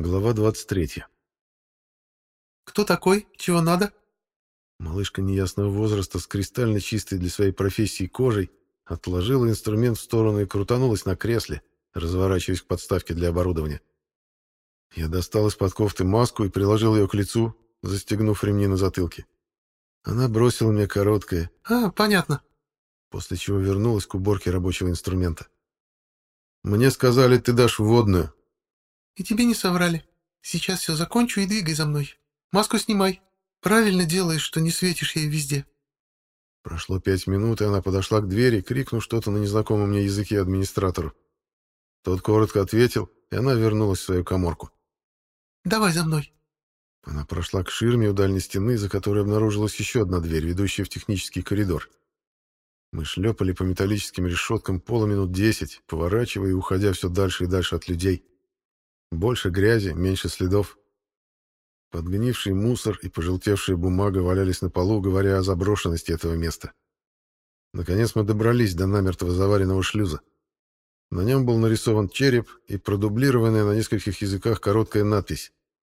Глава 23. «Кто такой? Чего надо?» Малышка неясного возраста с кристально чистой для своей профессии кожей отложила инструмент в сторону и крутанулась на кресле, разворачиваясь к подставке для оборудования. Я достал из-под кофты маску и приложил ее к лицу, застегнув ремни на затылке. Она бросила мне короткое «А, понятно», после чего вернулась к уборке рабочего инструмента. «Мне сказали, ты дашь водную». «И тебе не соврали. Сейчас все закончу и двигай за мной. Маску снимай. Правильно делаешь, что не светишь ей везде». Прошло пять минут, и она подошла к двери, крикнув что-то на незнакомом мне языке администратору. Тот коротко ответил, и она вернулась в свою коморку. «Давай за мной». Она прошла к ширме у дальней стены, за которой обнаружилась еще одна дверь, ведущая в технический коридор. Мы шлепали по металлическим решеткам пола минут десять, поворачивая и уходя все дальше и дальше от людей. Больше грязи, меньше следов. Подгнивший мусор и пожелтевшая бумага валялись на полу, говоря о заброшенности этого места. Наконец мы добрались до намертво заваренного шлюза. На нем был нарисован череп и продублированная на нескольких языках короткая надпись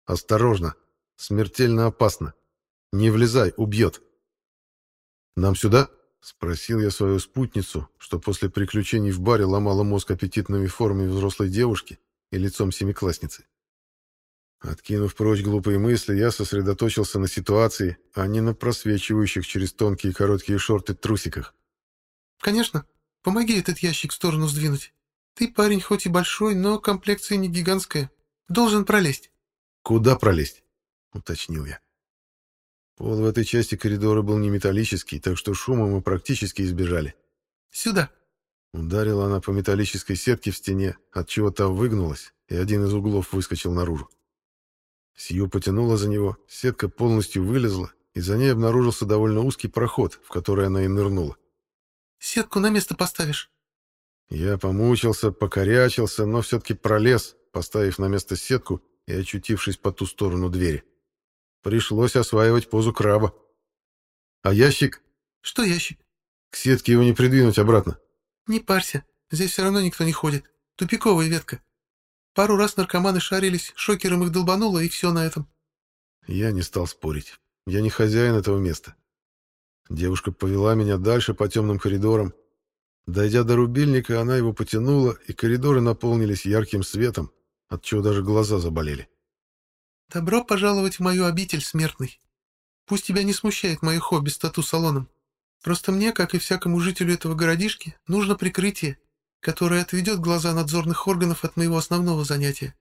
«Осторожно! Смертельно опасно! Не влезай, убьет!» «Нам сюда?» Спросил я свою спутницу, что после приключений в баре ломала мозг аппетитными формами взрослой девушки и лицом семиклассницы. Откинув прочь глупые мысли, я сосредоточился на ситуации, а не на просвечивающих через тонкие короткие шорты трусиках. «Конечно. Помоги этот ящик в сторону сдвинуть. Ты парень хоть и большой, но комплекция не гигантская. Должен пролезть». «Куда пролезть?» — уточнил я. Пол в этой части коридора был не металлический, так что шума мы практически избежали. «Сюда!» Ударила она по металлической сетке в стене, отчего та выгнулась, и один из углов выскочил наружу. Сью потянула за него, сетка полностью вылезла, и за ней обнаружился довольно узкий проход, в который она и нырнула. «Сетку на место поставишь?» Я помучился, покорячился, но все-таки пролез, поставив на место сетку и очутившись по ту сторону двери. Пришлось осваивать позу краба. А ящик? Что ящик? К сетке его не придвинуть обратно. Не парься, здесь все равно никто не ходит. Тупиковая ветка. Пару раз наркоманы шарились, шокером их долбануло, и все на этом. Я не стал спорить. Я не хозяин этого места. Девушка повела меня дальше по темным коридорам. Дойдя до рубильника, она его потянула, и коридоры наполнились ярким светом, от чего даже глаза заболели. «Добро пожаловать в мою обитель, смертный. Пусть тебя не смущает мое хобби с тату-салоном. Просто мне, как и всякому жителю этого городишки, нужно прикрытие, которое отведет глаза надзорных органов от моего основного занятия».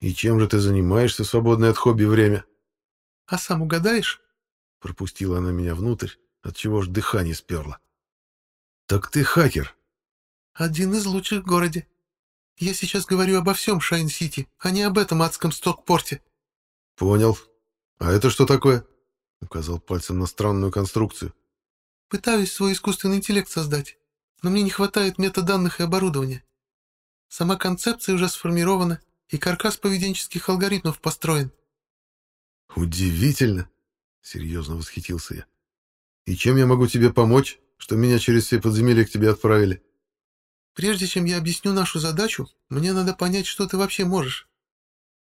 «И чем же ты занимаешься в свободное от хобби время?» «А сам угадаешь?» Пропустила она меня внутрь, отчего ж дыхание сперло. «Так ты хакер?» «Один из лучших в городе. Я сейчас говорю обо всем Шайн-Сити, а не об этом адском Стокпорте. «Понял. А это что такое?» — указал пальцем на странную конструкцию. «Пытаюсь свой искусственный интеллект создать, но мне не хватает метаданных и оборудования. Сама концепция уже сформирована, и каркас поведенческих алгоритмов построен». «Удивительно!» — серьезно восхитился я. «И чем я могу тебе помочь, что меня через все подземелья к тебе отправили?» «Прежде чем я объясню нашу задачу, мне надо понять, что ты вообще можешь.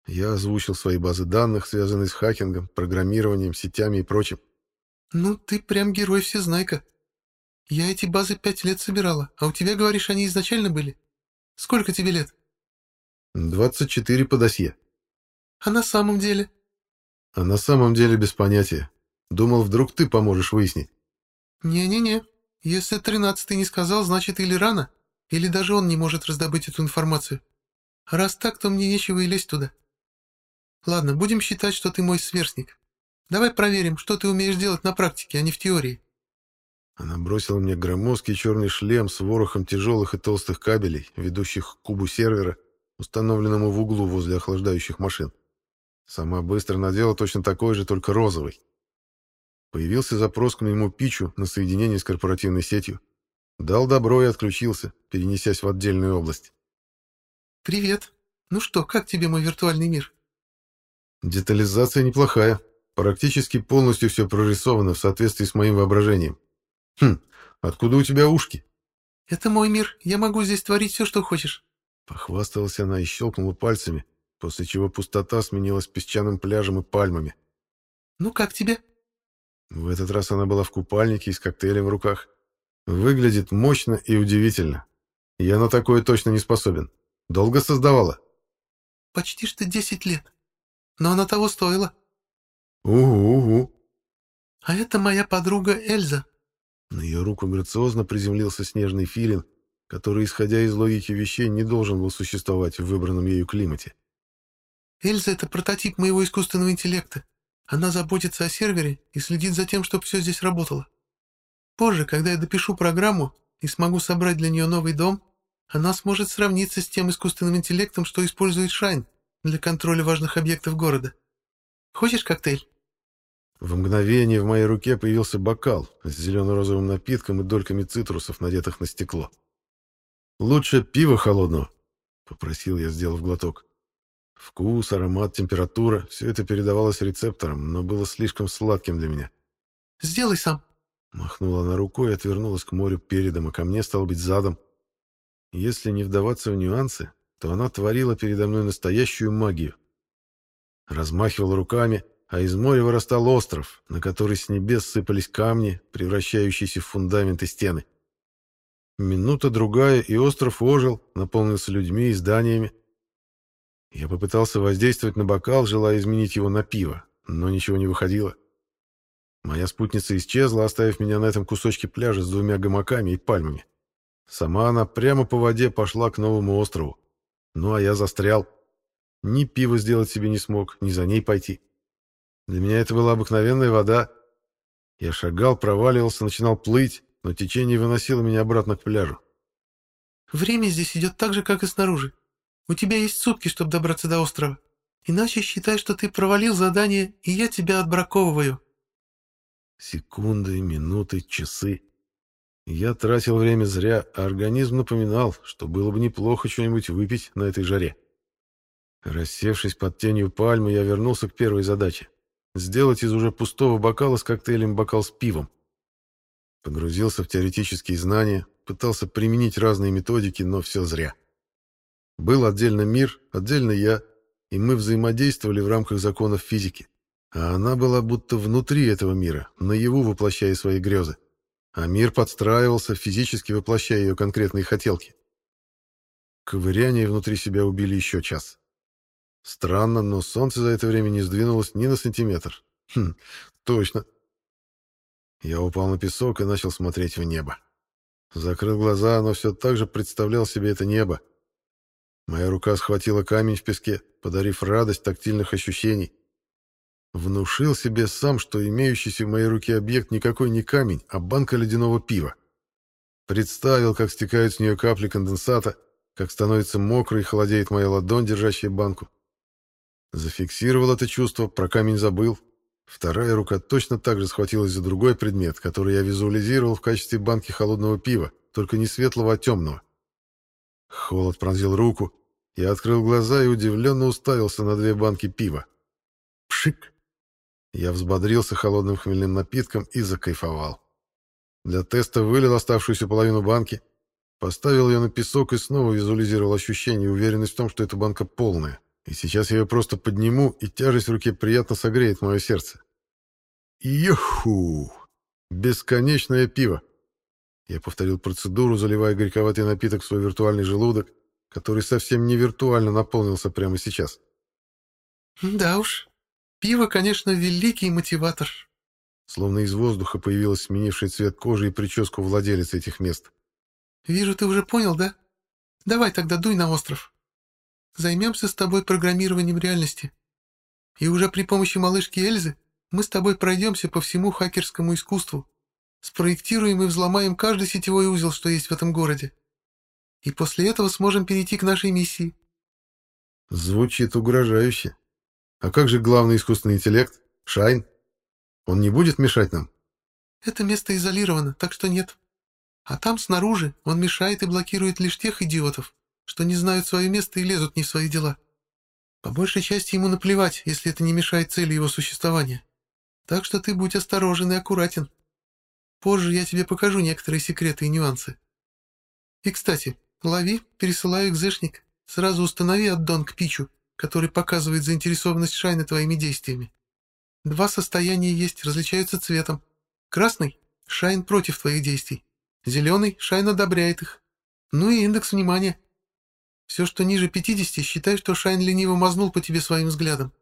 Я озвучил свои базы данных, связанные с хакингом, программированием, сетями и прочим. «Ну, ты прям герой-всезнайка. Я эти базы пять лет собирала, а у тебя, говоришь, они изначально были? Сколько тебе лет?» «Двадцать четыре по досье». «А на самом деле?» «А на самом деле без понятия. Думал, вдруг ты поможешь выяснить». «Не-не-не. Если тринадцатый не сказал, значит или рано, или даже он не может раздобыть эту информацию. Раз так, то мне нечего и лезть туда». Ладно, будем считать, что ты мой сверстник. Давай проверим, что ты умеешь делать на практике, а не в теории. Она бросила мне громоздкий черный шлем с ворохом тяжелых и толстых кабелей, ведущих к кубу сервера, установленному в углу возле охлаждающих машин. Сама быстро надела точно такой же, только розовый. Появился запрос к моему пичу на соединение с корпоративной сетью. Дал добро и отключился, перенесясь в отдельную область. «Привет. Ну что, как тебе мой виртуальный мир?» Детализация неплохая. Практически полностью все прорисовано в соответствии с моим воображением. Хм, откуда у тебя ушки? Это мой мир. Я могу здесь творить все, что хочешь. Похвасталась она и щелкнула пальцами, после чего пустота сменилась песчаным пляжем и пальмами. «Ну как тебе?» В этот раз она была в купальнике и с коктейлем в руках. Выглядит мощно и удивительно. Я на такое точно не способен. Долго создавала? Почти что десять лет. Но она того стоила. Угу-угу. А это моя подруга Эльза. На ее руку грациозно приземлился снежный филин, который, исходя из логики вещей, не должен был существовать в выбранном ею климате. Эльза — это прототип моего искусственного интеллекта. Она заботится о сервере и следит за тем, чтобы все здесь работало. Позже, когда я допишу программу и смогу собрать для нее новый дом, она сможет сравниться с тем искусственным интеллектом, что использует Шайн для контроля важных объектов города. Хочешь коктейль? В мгновение в моей руке появился бокал с зелено-розовым напитком и дольками цитрусов, надетых на стекло. «Лучше пива холодного», — попросил я, сделав глоток. Вкус, аромат, температура — все это передавалось рецепторам, но было слишком сладким для меня. «Сделай сам», Махнула она рукой и отвернулась к морю передом, а ко мне, стал быть, задом. Если не вдаваться в нюансы, то она творила передо мной настоящую магию. Размахивала руками, а из моря вырастал остров, на который с небес сыпались камни, превращающиеся в фундаменты стены. Минута-другая, и остров ожил, наполнился людьми и зданиями. Я попытался воздействовать на бокал, желая изменить его на пиво, но ничего не выходило. Моя спутница исчезла, оставив меня на этом кусочке пляжа с двумя гамаками и пальмами. Сама она прямо по воде пошла к новому острову. Ну, а я застрял. Ни пива сделать себе не смог, ни за ней пойти. Для меня это была обыкновенная вода. Я шагал, проваливался, начинал плыть, но течение выносило меня обратно к пляжу. «Время здесь идет так же, как и снаружи. У тебя есть сутки, чтобы добраться до острова. Иначе считай, что ты провалил задание, и я тебя отбраковываю». Секунды, минуты, часы. Я тратил время зря, а организм напоминал, что было бы неплохо что-нибудь выпить на этой жаре. Рассевшись под тенью пальмы, я вернулся к первой задаче — сделать из уже пустого бокала с коктейлем бокал с пивом. Погрузился в теоретические знания, пытался применить разные методики, но все зря. Был отдельно мир, отдельно я, и мы взаимодействовали в рамках законов физики. А она была будто внутри этого мира, наяву воплощая свои грезы. А мир подстраивался, физически воплощая ее конкретные хотелки. Ковыряние внутри себя убили еще час. Странно, но солнце за это время не сдвинулось ни на сантиметр. Хм, точно. Я упал на песок и начал смотреть в небо. Закрыл глаза, но все так же представлял себе это небо. Моя рука схватила камень в песке, подарив радость тактильных ощущений. Внушил себе сам, что имеющийся в моей руке объект никакой не камень, а банка ледяного пива. Представил, как стекают с нее капли конденсата, как становится мокрой и холодеет моя ладонь, держащая банку. Зафиксировал это чувство, про камень забыл. Вторая рука точно так же схватилась за другой предмет, который я визуализировал в качестве банки холодного пива, только не светлого, а темного. Холод пронзил руку. Я открыл глаза и удивленно уставился на две банки пива. Пшик! Я взбодрился холодным хмельным напитком и закайфовал. Для теста вылил оставшуюся половину банки, поставил ее на песок и снова визуализировал ощущение и уверенность в том, что эта банка полная. И сейчас я ее просто подниму, и тяжесть в руке приятно согреет мое сердце. Юху! Бесконечное пиво! Я повторил процедуру, заливая горьковатый напиток в свой виртуальный желудок, который совсем не виртуально наполнился прямо сейчас. «Да уж, Пиво, конечно, великий мотиватор. Словно из воздуха появилась сменивший цвет кожи и прическу владелец этих мест. Вижу, ты уже понял, да? Давай тогда дуй на остров. Займемся с тобой программированием реальности. И уже при помощи малышки Эльзы мы с тобой пройдемся по всему хакерскому искусству. Спроектируем и взломаем каждый сетевой узел, что есть в этом городе. И после этого сможем перейти к нашей миссии. Звучит угрожающе. А как же главный искусственный интеллект? Шайн? Он не будет мешать нам? Это место изолировано, так что нет. А там, снаружи, он мешает и блокирует лишь тех идиотов, что не знают свое место и лезут не в свои дела. По большей части ему наплевать, если это не мешает цели его существования. Так что ты будь осторожен и аккуратен. Позже я тебе покажу некоторые секреты и нюансы. И, кстати, лови, пересылаю экзешник. Сразу установи аддон к Пичу который показывает заинтересованность Шайна твоими действиями. Два состояния есть, различаются цветом. Красный — Шайн против твоих действий. Зеленый — Шайн одобряет их. Ну и индекс внимания. Все, что ниже 50, считай, что Шайн лениво мазнул по тебе своим взглядом.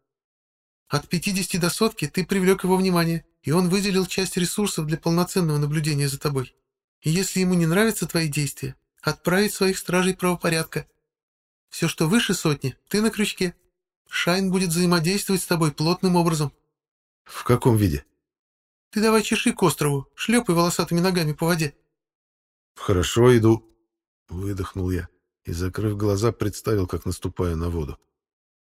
От 50 до сотки ты привлек его внимание, и он выделил часть ресурсов для полноценного наблюдения за тобой. И если ему не нравятся твои действия, отправить своих стражей правопорядка. Все, что выше сотни, ты на крючке. Шайн будет взаимодействовать с тобой плотным образом. — В каком виде? — Ты давай чеши к острову, шлепай волосатыми ногами по воде. — Хорошо, иду. Выдохнул я и, закрыв глаза, представил, как наступаю на воду.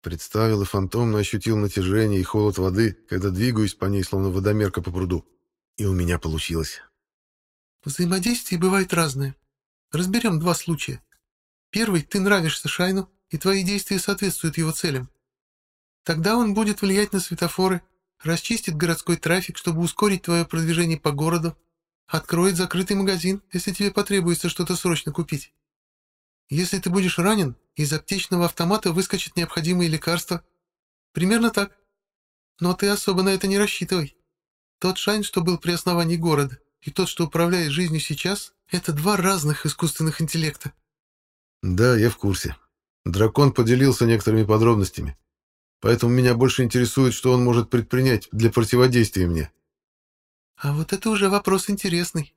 Представил и фантомно ощутил натяжение и холод воды, когда двигаюсь по ней, словно водомерка по пруду. И у меня получилось. Взаимодействие бывает разное. Разберем два случая. Первый — ты нравишься Шайну, и твои действия соответствуют его целям. Тогда он будет влиять на светофоры, расчистит городской трафик, чтобы ускорить твое продвижение по городу, откроет закрытый магазин, если тебе потребуется что-то срочно купить. Если ты будешь ранен, из аптечного автомата выскочат необходимые лекарства. Примерно так. Но ты особо на это не рассчитывай. Тот Шайн, что был при основании города, и тот, что управляет жизнью сейчас, это два разных искусственных интеллекта. Да, я в курсе. Дракон поделился некоторыми подробностями. Поэтому меня больше интересует, что он может предпринять для противодействия мне. А вот это уже вопрос интересный.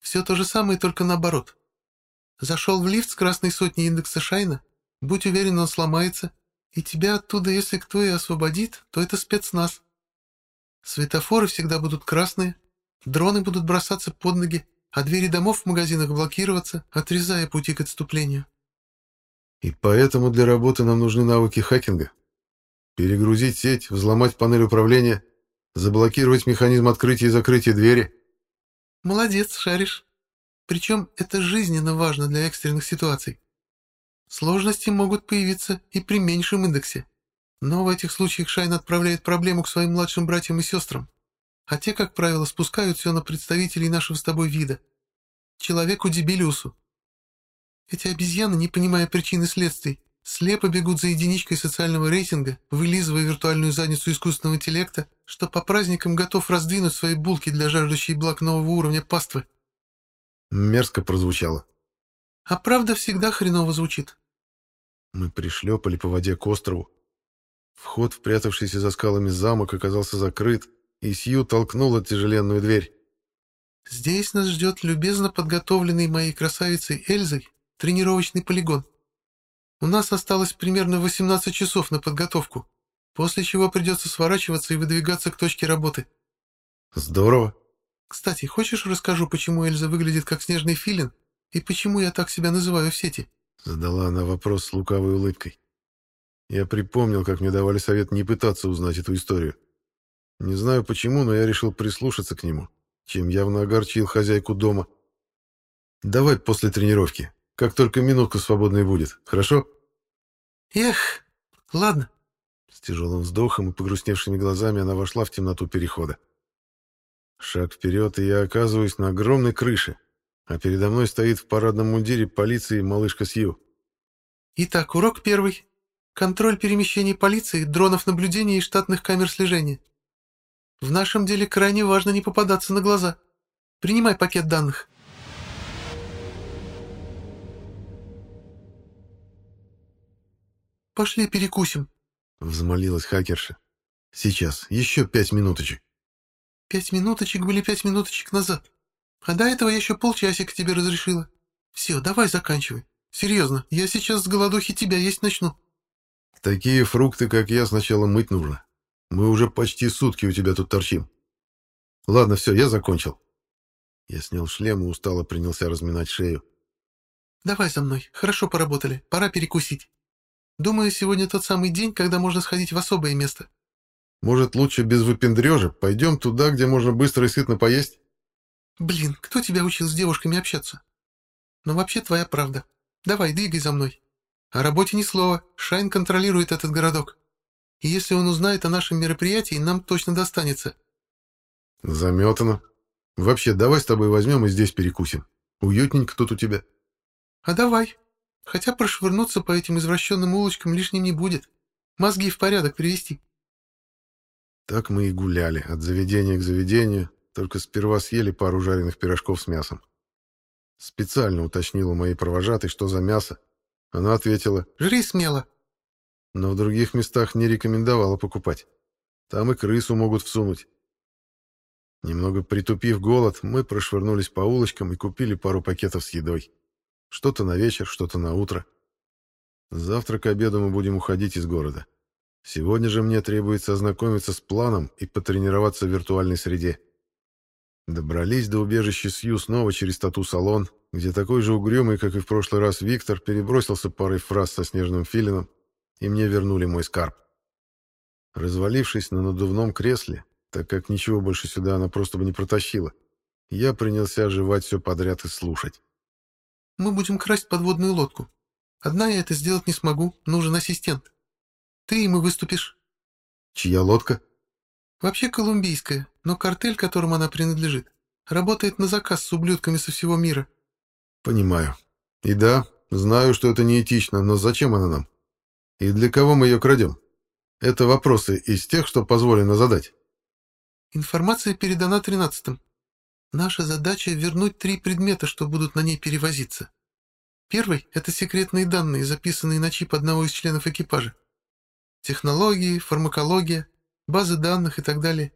Все то же самое, только наоборот. Зашел в лифт с красной сотней индекса Шайна, будь уверен, он сломается, и тебя оттуда, если кто и освободит, то это спецназ. Светофоры всегда будут красные, дроны будут бросаться под ноги, а двери домов в магазинах блокироваться, отрезая пути к отступлению. И поэтому для работы нам нужны навыки хакинга. Перегрузить сеть, взломать панель управления, заблокировать механизм открытия и закрытия двери. Молодец, шаришь. Причем это жизненно важно для экстренных ситуаций. Сложности могут появиться и при меньшем индексе. Но в этих случаях Шайн отправляет проблему к своим младшим братьям и сестрам. А те, как правило, спускают все на представителей нашего с тобой вида. Человеку Дебилиусу. Эти обезьяны, не понимая причин и следствий, слепо бегут за единичкой социального рейтинга, вылизывая виртуальную задницу искусственного интеллекта, что по праздникам готов раздвинуть свои булки для жаждущей благ нового уровня паствы. Мерзко прозвучало. А правда всегда хреново звучит. Мы пришлепали по воде к острову. Вход, впрятавшийся за скалами замок, оказался закрыт, и Сью толкнула тяжеленную дверь. «Здесь нас ждет любезно подготовленный моей красавицей Эльзой тренировочный полигон. У нас осталось примерно 18 часов на подготовку, после чего придется сворачиваться и выдвигаться к точке работы». «Здорово», кстати, хочешь расскажу, почему Эльза выглядит как снежный филин и почему я так себя называю в сети?» Задала она вопрос с лукавой улыбкой. Я припомнил, как мне давали совет не пытаться узнать эту историю. Не знаю почему, но я решил прислушаться к нему, чем явно огорчил хозяйку дома. «Давай после тренировки, как только минутка свободной будет, хорошо?» «Эх, ладно». С тяжелым вздохом и погрустневшими глазами она вошла в темноту перехода. Шаг вперед, и я оказываюсь на огромной крыше, а передо мной стоит в парадном мундире полиции малышка Сью. Итак, урок первый. Контроль перемещений полиции, дронов наблюдения и штатных камер слежения. В нашем деле крайне важно не попадаться на глаза. Принимай пакет данных. «Пошли перекусим», — взмолилась хакерша. «Сейчас, еще пять минуточек». Пять минуточек были пять минуточек назад. А до этого я еще полчасика тебе разрешила. Все, давай заканчивай. Серьезно, я сейчас с голодухи тебя есть начну. Такие фрукты, как я, сначала мыть нужно. Мы уже почти сутки у тебя тут торчим. Ладно, все, я закончил. Я снял шлем и устало принялся разминать шею. Давай за мной, хорошо поработали, пора перекусить. Думаю, сегодня тот самый день, когда можно сходить в особое место. Может, лучше без выпендрежа? Пойдем туда, где можно быстро и сытно поесть?» «Блин, кто тебя учил с девушками общаться?» «Но вообще твоя правда. Давай, двигай за мной. О работе ни слова. Шайн контролирует этот городок. И если он узнает о нашем мероприятии, нам точно достанется». «Заметано. Вообще, давай с тобой возьмем и здесь перекусим. Уютненько тут у тебя». «А давай. Хотя прошвырнуться по этим извращенным улочкам лишним не будет. Мозги в порядок привести. Так мы и гуляли, от заведения к заведению, только сперва съели пару жареных пирожков с мясом. Специально уточнила моей провожатой, что за мясо. Она ответила «Жри смело». Но в других местах не рекомендовала покупать. Там и крысу могут всунуть. Немного притупив голод, мы прошвырнулись по улочкам и купили пару пакетов с едой. Что-то на вечер, что-то на утро. Завтра к обеду мы будем уходить из города. Сегодня же мне требуется ознакомиться с планом и потренироваться в виртуальной среде. Добрались до убежища Сью снова через тату-салон, где такой же угрюмый, как и в прошлый раз Виктор, перебросился парой фраз со снежным филином, и мне вернули мой скарб. Развалившись на надувном кресле, так как ничего больше сюда она просто бы не протащила, я принялся оживать все подряд и слушать. «Мы будем красть подводную лодку. Одна я это сделать не смогу, нужен ассистент. Ты им и выступишь. Чья лодка? Вообще колумбийская, но картель, которому она принадлежит, работает на заказ с ублюдками со всего мира. Понимаю. И да, знаю, что это неэтично, но зачем она нам? И для кого мы ее крадем? Это вопросы из тех, что позволено задать. Информация передана тринадцатым. Наша задача — вернуть три предмета, что будут на ней перевозиться. Первый — это секретные данные, записанные на чип одного из членов экипажа. Технологии, фармакология, базы данных и так далее.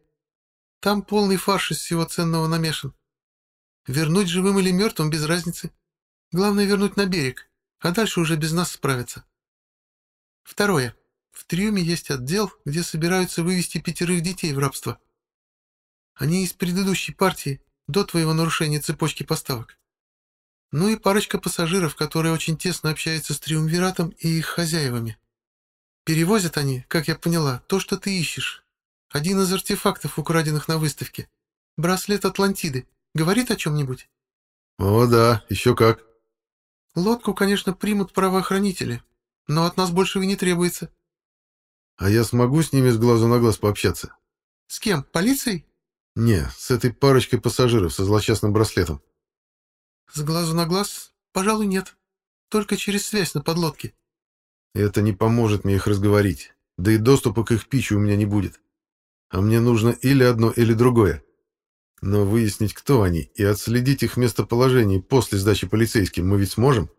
Там полный фарш из всего ценного намешан. Вернуть живым или мертвым без разницы. Главное вернуть на берег, а дальше уже без нас справиться. Второе. В Триуме есть отдел, где собираются вывести пятерых детей в рабство. Они из предыдущей партии, до твоего нарушения цепочки поставок. Ну и парочка пассажиров, которые очень тесно общаются с Триумвиратом и их хозяевами. Перевозят они, как я поняла, то, что ты ищешь. Один из артефактов, украденных на выставке. Браслет Атлантиды. Говорит о чем-нибудь? О, да, еще как. Лодку, конечно, примут правоохранители, но от нас большего не требуется. А я смогу с ними с глазу на глаз пообщаться? С кем? Полицией? Не, с этой парочкой пассажиров со злосчастным браслетом. С глазу на глаз? Пожалуй, нет. Только через связь на подлодке. Это не поможет мне их разговорить. Да и доступа к их пичу у меня не будет. А мне нужно или одно, или другое. Но выяснить, кто они, и отследить их местоположение после сдачи полицейским мы ведь сможем?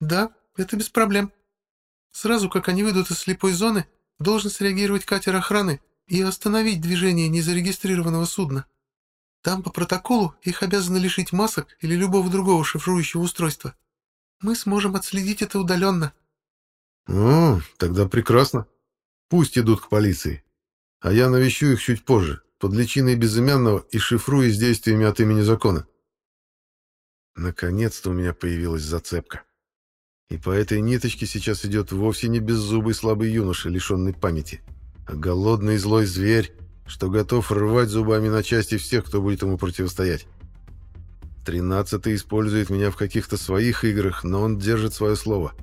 Да, это без проблем. Сразу, как они выйдут из слепой зоны, должен среагировать катер охраны и остановить движение незарегистрированного судна. Там по протоколу их обязаны лишить масок или любого другого шифрующего устройства. Мы сможем отследить это удаленно. «О, тогда прекрасно. Пусть идут к полиции. А я навещу их чуть позже, под личиной безымянного и шифруясь действиями от имени закона». Наконец-то у меня появилась зацепка. И по этой ниточке сейчас идет вовсе не беззубый слабый юноша, лишенный памяти, а голодный злой зверь, что готов рвать зубами на части всех, кто будет ему противостоять. Тринадцатый использует меня в каких-то своих играх, но он держит свое слово —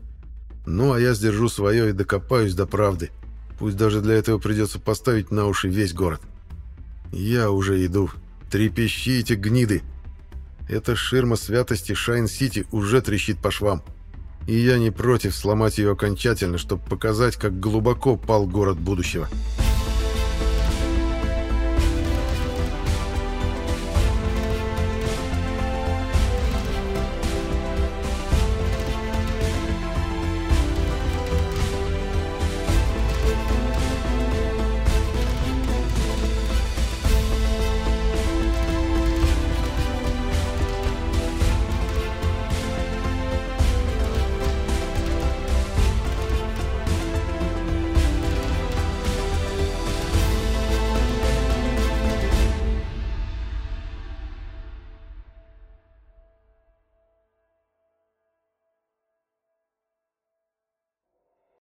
ну, а я сдержу свое и докопаюсь до правды. Пусть даже для этого придется поставить на уши весь город. Я уже иду. Трепещите, гниды. Эта ширма святости Шайн-Сити уже трещит по швам. И я не против сломать ее окончательно, чтобы показать, как глубоко пал город будущего.